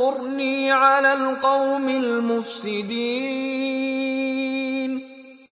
انصُرْنِي عَلَى الْقَوْمِ الْمُفْسِدِينَ.